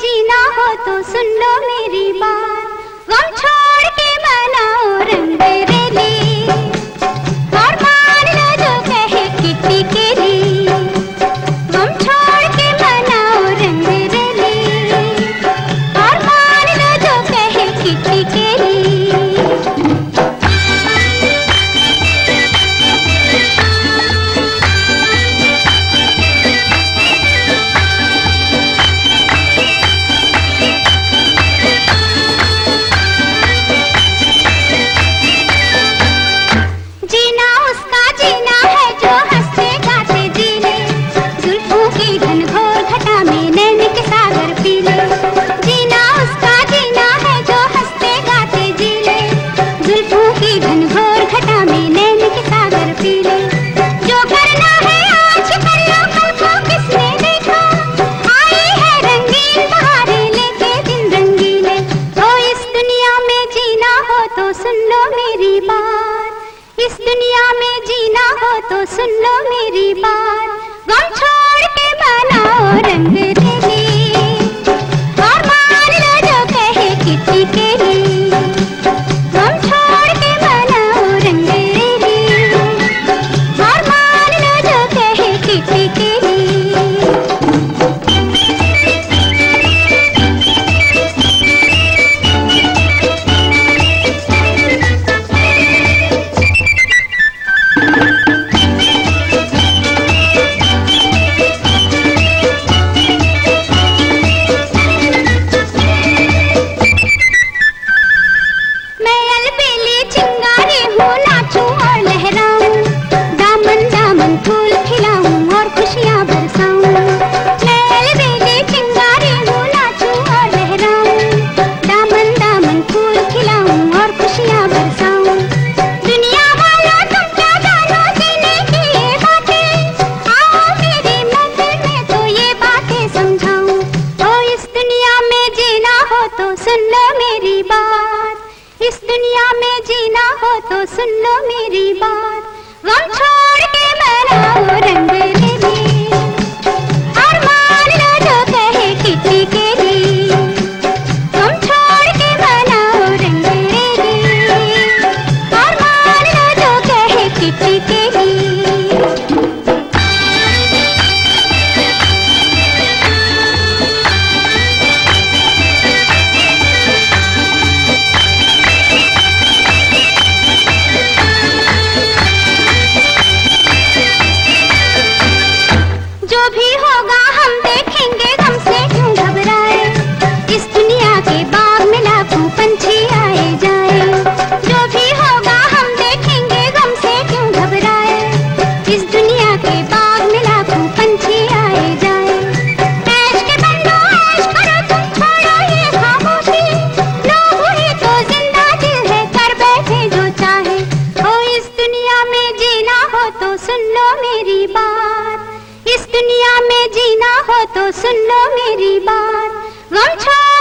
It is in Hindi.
जीना हो तो सुन लो मेरी बात। तो सुन लो मेरी बात। इस दुनिया में जीना हो तो सुन लो मेरी बात। गाँव दुनिया में जीना हो तो सुन दुनिया में जीना हो तो सुन लो मेरी बात। इस दुनिया में जीना हो तो सुन लो मेरी बात। गम छोड़